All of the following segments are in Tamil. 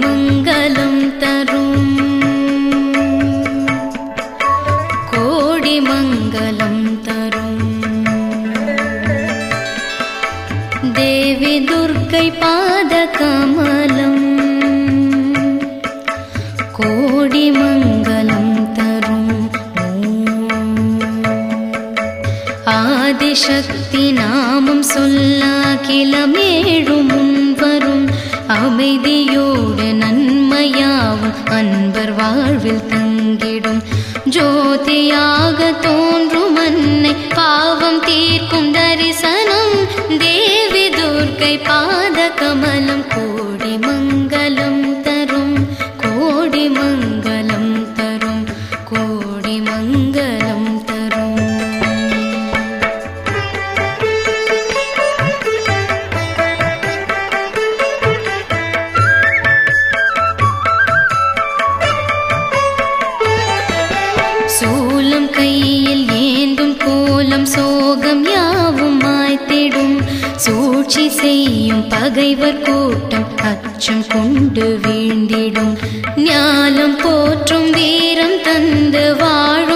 மங்களம் தரும். கோடி மங்களம் தரும். தேவி துர்க்கை பாத கமலம் கோடி மங்களம் தரும். ஆதிசக்தி நாமம் சொல்லாகிலமேழும் வரும். அமைதியோடு நன்மையாவும் அன்பர் வாழ்வில் தங்கிடும். ஜோதியாக தோன்றும் அன்னை பாவம் தீர்க்கும் தரிசனம் தேவி துர்க்கை பாத கமலம் கூட செய்யும் பகைவர் கூட்டம் அச்சம் கொண்டு வீழ்ந்திடும். ஞானம் போற்றும் வீரம் தந்து வாழும்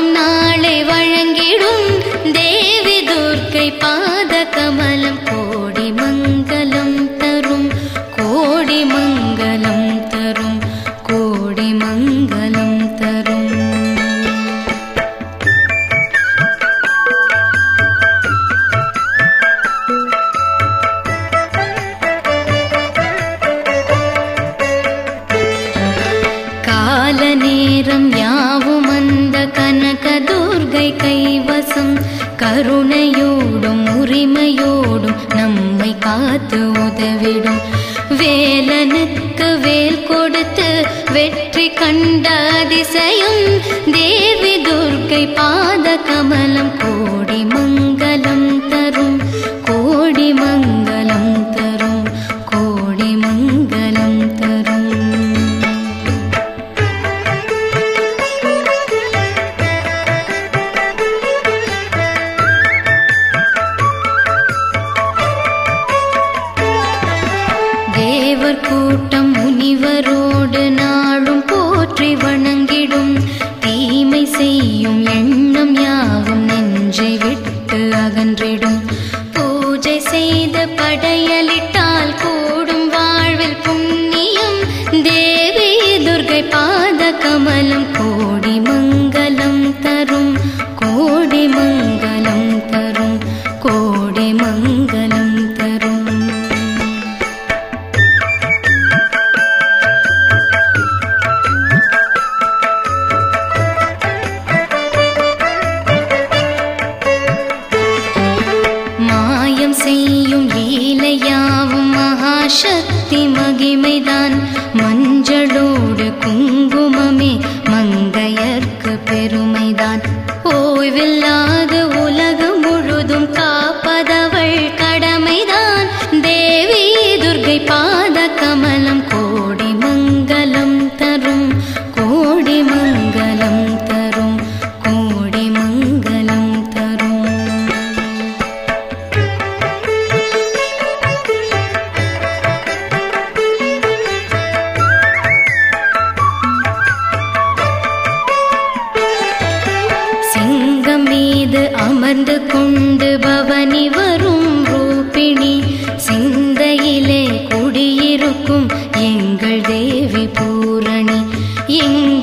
கருணை கைவசம் கருணையோடும் உரிமையோடும் நம்மை காத்து உதவிடும். வேலனுக்கு வேல் கொடுத்து வெற்றி கண்ட அதிசயம் தேவி துர்க்கை பாத கமலம் கோ தேவர் கூட்டம் முனிவரோடு நாளும் போற்றி வணங்கிடும். தீமை செய்யும் எண்ணம் யாவும் நெஞ்சை விட்டு அகன்றிடும். பூஜை செய்து படையலிட்டால் கூடும் வாழ்வில் புண்ணியம் கொண்டு பவனி வரும் ரூபிணி சிந்தையிலே குடியிருக்கும் எங்கள் தேவி பூரணி. எங்கள்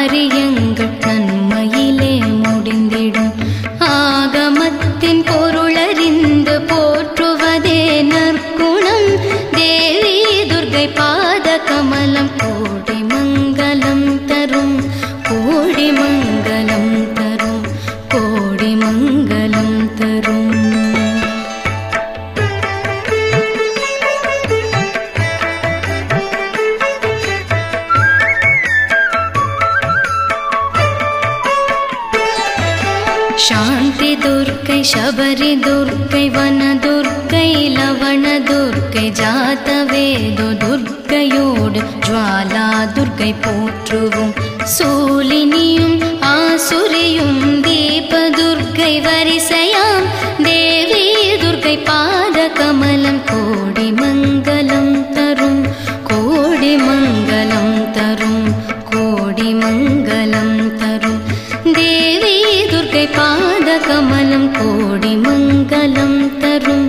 மாறிய. துர்க்கை சபரி துர்க்கை வன துர்க்கை லவண துர்க்கை ஜாதவேது துர்க்கையோடு ஜுவாலா துர்க்கை போற்றுவோம். சூலினியும் ஆசுரியும் தீப துர்க்கை வரிசையாம் தேவி துர்க்கை பா कोडिमङ्गलं तरुम्